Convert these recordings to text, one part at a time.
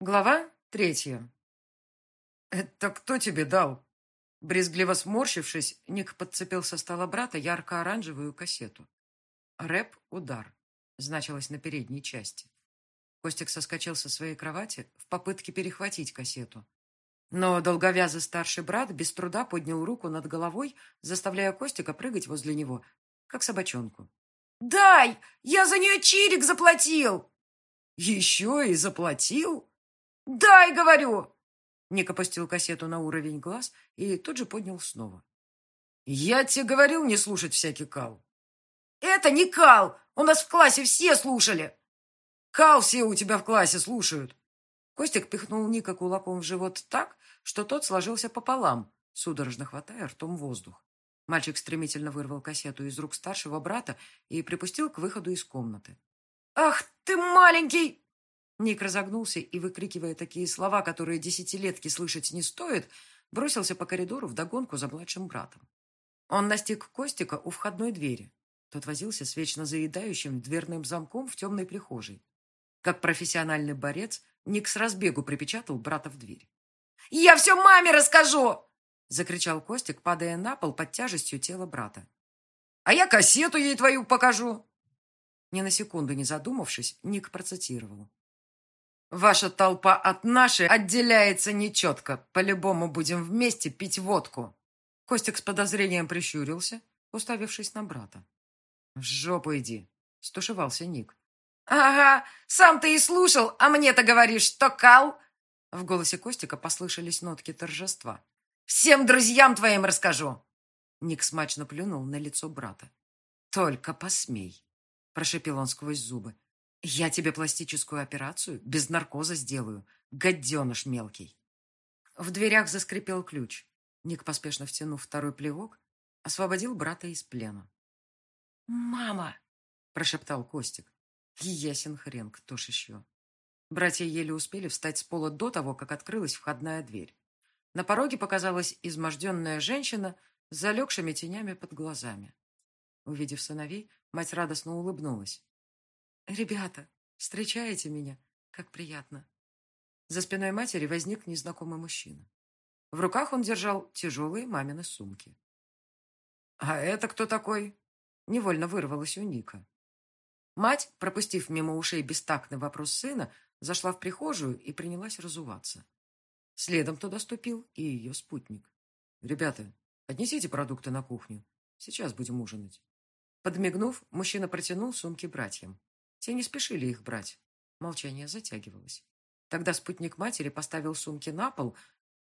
Глава третья. «Это кто тебе дал?» Брезгливо сморщившись, Ник подцепил со стола брата ярко-оранжевую кассету. «Рэп удар» значилось на передней части. Костик соскочил со своей кровати в попытке перехватить кассету. Но долговязый старший брат без труда поднял руку над головой, заставляя Костика прыгать возле него, как собачонку. «Дай! Я за нее чирик заплатил!» «Еще и заплатил?» «Дай, говорю!» Ник опустил кассету на уровень глаз и тут же поднял снова. «Я тебе говорил не слушать всякий кал». «Это не кал! У нас в классе все слушали!» «Кал все у тебя в классе слушают!» Костик пихнул Ника кулаком в живот так, что тот сложился пополам, судорожно хватая ртом воздух. Мальчик стремительно вырвал кассету из рук старшего брата и припустил к выходу из комнаты. «Ах ты маленький!» Ник разогнулся и, выкрикивая такие слова, которые десятилетки слышать не стоит, бросился по коридору вдогонку за младшим братом. Он настиг Костика у входной двери. Тот возился с вечно заедающим дверным замком в темной прихожей. Как профессиональный борец, Ник с разбегу припечатал брата в дверь. «Я все маме расскажу!» закричал Костик, падая на пол под тяжестью тела брата. «А я кассету ей твою покажу!» Ни на секунду не задумавшись, Ник процитировал. Ваша толпа от нашей отделяется нечетко. По-любому будем вместе пить водку. Костик с подозрением прищурился, уставившись на брата. В жопу иди, стушевался Ник. Ага, сам ты и слушал, а мне-то говоришь, что кал? В голосе Костика послышались нотки торжества. Всем друзьям твоим расскажу. Ник смачно плюнул на лицо брата. Только посмей, прошепел он сквозь зубы. «Я тебе пластическую операцию без наркоза сделаю, гаденыш мелкий». В дверях заскрипел ключ. Ник, поспешно втянув второй плевок, освободил брата из плена. «Мама!» – прошептал Костик. Ясен хрен, кто ж еще. Братья еле успели встать с пола до того, как открылась входная дверь. На пороге показалась изможденная женщина с залегшими тенями под глазами. Увидев сыновей, мать радостно улыбнулась. «Ребята, встречаете меня? Как приятно!» За спиной матери возник незнакомый мужчина. В руках он держал тяжелые мамины сумки. «А это кто такой?» Невольно вырвалось у Ника. Мать, пропустив мимо ушей бестактный вопрос сына, зашла в прихожую и принялась разуваться. Следом туда ступил и ее спутник. «Ребята, отнесите продукты на кухню. Сейчас будем ужинать». Подмигнув, мужчина протянул сумки братьям. Те не спешили их брать. Молчание затягивалось. Тогда спутник матери поставил сумки на пол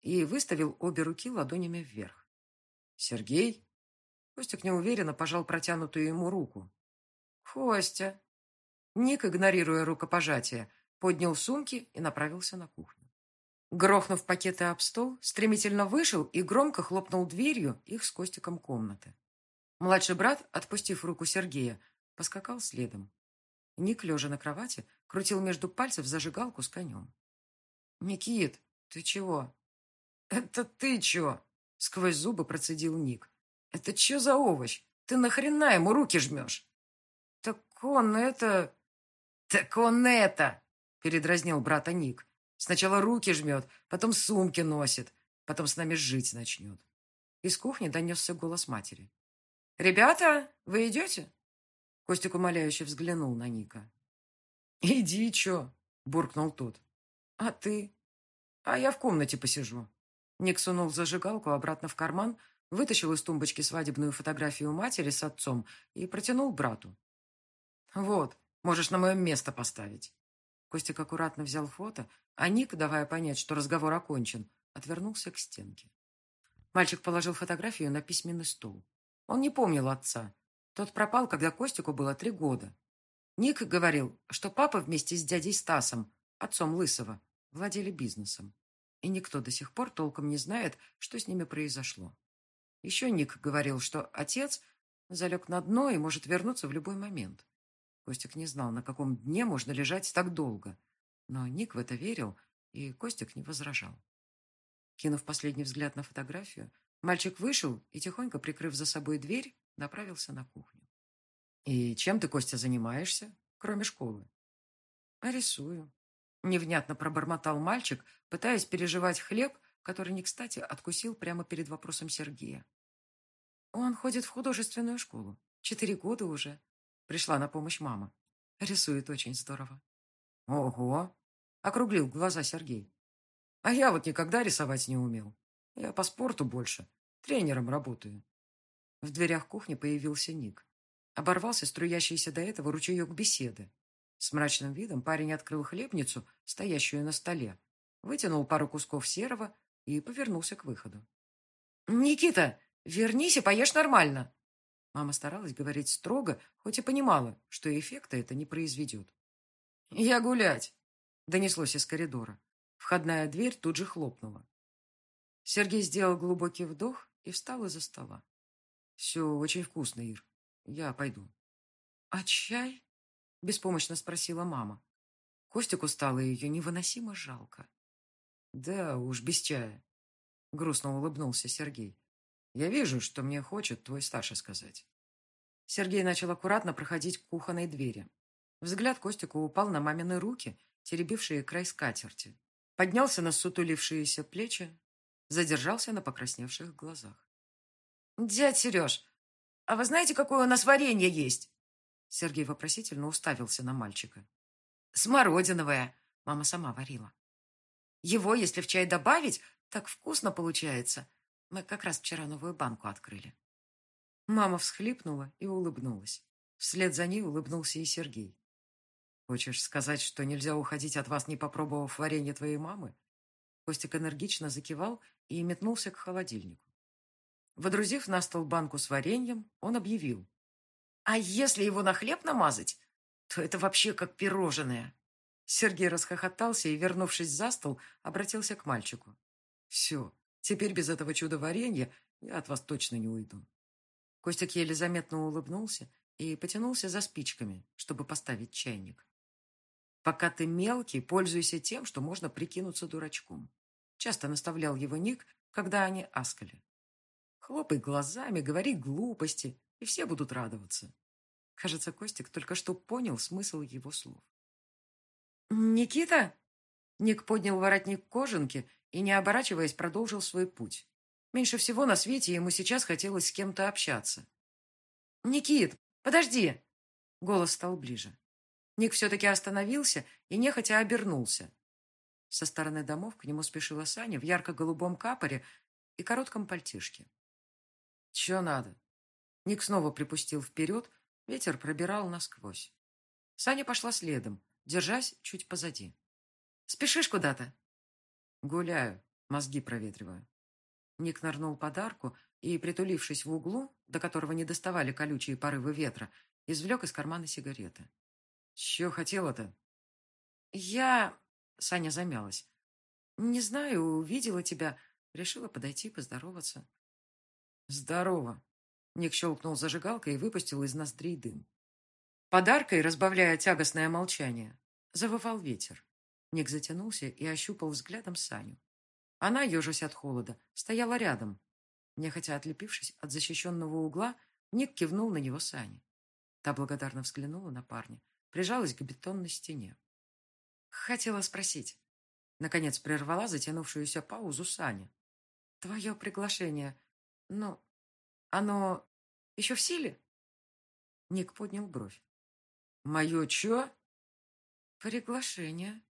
и выставил обе руки ладонями вверх. «Сергей?» Костик неуверенно пожал протянутую ему руку. «Костя!» Ник, игнорируя рукопожатие, поднял сумки и направился на кухню. Грохнув пакеты об стол, стремительно вышел и громко хлопнул дверью их с Костиком комнаты. Младший брат, отпустив руку Сергея, поскакал следом. Ник, лежа на кровати, крутил между пальцев зажигалку с конем. «Никит, ты чего?» «Это ты чё?» — сквозь зубы процедил Ник. «Это чё за овощ? Ты нахрена ему руки жмешь?» «Так он это...» «Так он это!» — передразнил брата Ник. «Сначала руки жмет, потом сумки носит, потом с нами жить начнет». Из кухни донесся голос матери. «Ребята, вы идете?» Костик умоляюще взглянул на Ника. «Иди, чё?» – буркнул тот. «А ты?» «А я в комнате посижу». Ник сунул зажигалку обратно в карман, вытащил из тумбочки свадебную фотографию матери с отцом и протянул брату. «Вот, можешь на мое место поставить». Костик аккуратно взял фото, а Ник, давая понять, что разговор окончен, отвернулся к стенке. Мальчик положил фотографию на письменный стол. Он не помнил отца, тот пропал, когда Костику было три года. Ник говорил, что папа вместе с дядей Стасом, отцом Лысого, владели бизнесом. И никто до сих пор толком не знает, что с ними произошло. Еще Ник говорил, что отец залег на дно и может вернуться в любой момент. Костик не знал, на каком дне можно лежать так долго. Но Ник в это верил, и Костик не возражал. Кинув последний взгляд на фотографию, мальчик вышел и, тихонько прикрыв за собой дверь, направился на кухню. «И чем ты, Костя, занимаешься, кроме школы?» «Рисую». Невнятно пробормотал мальчик, пытаясь переживать хлеб, который не кстати откусил прямо перед вопросом Сергея. Он ходит в художественную школу. Четыре года уже. Пришла на помощь мама. Рисует очень здорово. Ого! Округлил глаза Сергей. А я вот никогда рисовать не умел. Я по спорту больше. Тренером работаю. В дверях кухни появился Ник. Оборвался струящийся до этого ручеек беседы. С мрачным видом парень открыл хлебницу, стоящую на столе, вытянул пару кусков серого и повернулся к выходу. «Никита, вернись и поешь нормально!» Мама старалась говорить строго, хоть и понимала, что эффекта это не произведет. «Я гулять!» — донеслось из коридора. Входная дверь тут же хлопнула. Сергей сделал глубокий вдох и встал из-за стола. «Все очень вкусно, Ир. Я пойду». «А чай?» — беспомощно спросила мама. Костику стало ее невыносимо жалко. «Да уж, без чая», — грустно улыбнулся Сергей. «Я вижу, что мне хочет твой старший сказать». Сергей начал аккуратно проходить к кухонной двери. Взгляд Костику упал на мамины руки, теребившие край скатерти. Поднялся на сутулившиеся плечи, задержался на покрасневших глазах. «Дядь Сереж, а вы знаете, какое у нас варенье есть?» Сергей вопросительно уставился на мальчика. «Смородиновое. Мама сама варила. Его, если в чай добавить, так вкусно получается. Мы как раз вчера новую банку открыли». Мама всхлипнула и улыбнулась. Вслед за ней улыбнулся и Сергей. «Хочешь сказать, что нельзя уходить от вас, не попробовав варенье твоей мамы?» Костик энергично закивал и метнулся к холодильнику. Водрузив на стол банку с вареньем, он объявил. «А если его на хлеб намазать, то это вообще как пирожное». Сергей расхохотался и, вернувшись за стол, обратился к мальчику. «Все, теперь без этого чуда варенья я от вас точно не уйду». Костик еле заметно улыбнулся и потянулся за спичками, чтобы поставить чайник. «Пока ты мелкий, пользуйся тем, что можно прикинуться дурачком», часто наставлял его Ник, когда они аскали. Хлопай глазами, говори глупости, и все будут радоваться. Кажется, Костик только что понял смысл его слов. «Никита?» Ник поднял воротник кожанки и, не оборачиваясь, продолжил свой путь. Меньше всего на свете ему сейчас хотелось с кем-то общаться. «Никит, подожди!» Голос стал ближе. Ник все-таки остановился и нехотя обернулся. Со стороны домов к нему спешила Саня в ярко-голубом капоре и коротком пальтишке. Че надо? Ник снова припустил вперед, ветер пробирал насквозь. Саня пошла следом, держась чуть позади. «Спешишь куда-то?» «Гуляю, мозги проветриваю». Ник нырнул подарку и, притулившись в углу, до которого не доставали колючие порывы ветра, извлек из кармана сигареты. «Че хотела-то?» «Я...» — Саня замялась. «Не знаю, увидела тебя, решила подойти поздороваться». «Здорово!» Ник щелкнул зажигалкой и выпустил из ноздрей дым. Подаркой, разбавляя тягостное молчание, завывал ветер. Ник затянулся и ощупал взглядом Саню. Она, ежась от холода, стояла рядом. Нехотя отлепившись от защищенного угла, Ник кивнул на него Сане. Та благодарно взглянула на парня, прижалась к бетонной стене. Хотела спросить. Наконец прервала затянувшуюся паузу Саня. Твое приглашение но оно еще в силе? Ник поднял бровь. Мое чё? Приглашение.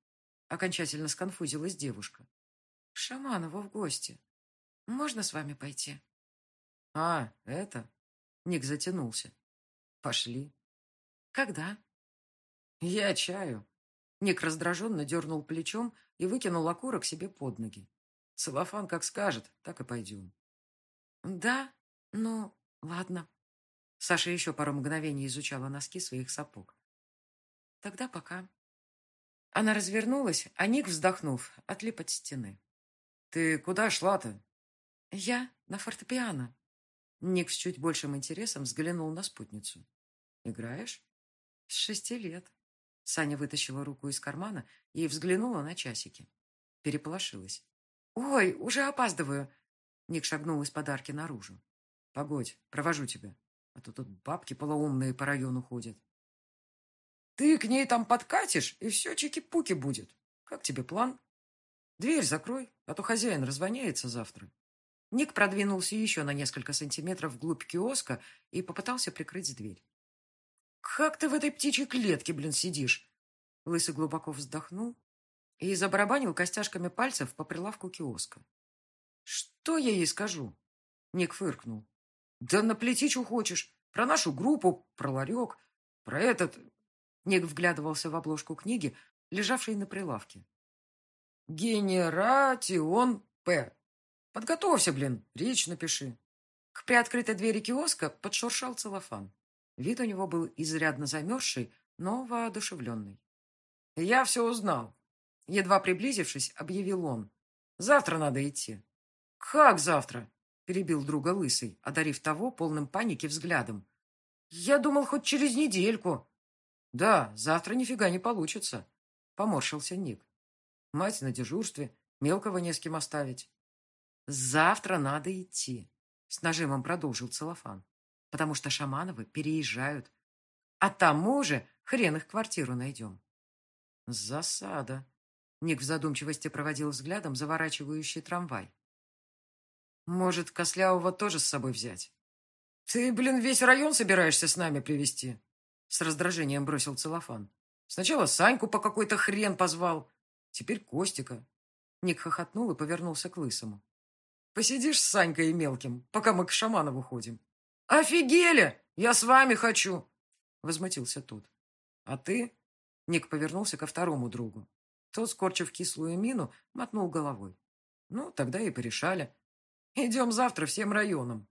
Окончательно сконфузилась девушка. Шаманову в гости. Можно с вами пойти? А, это? Ник затянулся. Пошли. Когда? Я чаю. Ник раздраженно дернул плечом и выкинул окурок себе под ноги. Целлофан как скажет, так и пойдем. «Да, ну, ладно». Саша еще пару мгновений изучала носки своих сапог. «Тогда пока». Она развернулась, а Ник, вздохнув, отлип от стены. «Ты куда шла-то?» «Я на фортепиано». Ник с чуть большим интересом взглянул на спутницу. «Играешь?» «С шести лет». Саня вытащила руку из кармана и взглянула на часики. Переполошилась. «Ой, уже опаздываю. Ник шагнул из подарки наружу. «Погодь, провожу тебя, а то тут бабки полоумные по району ходят». «Ты к ней там подкатишь, и все чики-пуки будет», Как тебе план? Дверь закрой, а то хозяин развоняется завтра. Ник продвинулся еще на несколько сантиметров вглубь киоска и попытался прикрыть дверь. «Как ты в этой птичьей клетке, блин, сидишь?» Лысый глубоко вздохнул и забарабанил костяшками пальцев по прилавку киоска. «Что я ей скажу?» Ник фыркнул. «Да наплети, что хочешь. Про нашу группу, про ларек, про этот...» Ник вглядывался в обложку книги, лежавшей на прилавке. «Генератион П. Подготовься, блин, речь напиши». К приоткрытой двери киоска подшуршал целлофан. Вид у него был изрядно замерзший, но воодушевленный. «Я все узнал», — едва приблизившись, объявил он. «Завтра надо идти». «Как завтра?» — перебил друга Лысый, одарив того полным паники взглядом. «Я думал, хоть через недельку». «Да, завтра нифига не получится», — поморщился Ник. «Мать на дежурстве, мелкого не с кем оставить». «Завтра надо идти», — с нажимом продолжил целлофан потому что Шамановы переезжают. А тому же хрен их квартиру найдем. Засада. Ник в задумчивости проводил взглядом заворачивающий трамвай. Может, Кослявого тоже с собой взять? Ты, блин, весь район собираешься с нами привести? С раздражением бросил целлофан. Сначала Саньку по какой-то хрен позвал, теперь Костика. Ник хохотнул и повернулся к Лысому. Посидишь с Санькой и Мелким, пока мы к Шаманову ходим. «Офигели! Я с вами хочу!» Возмутился тот. «А ты?» Ник повернулся ко второму другу. Тот, скорчив кислую мину, мотнул головой. «Ну, тогда и порешали. Идем завтра всем районом».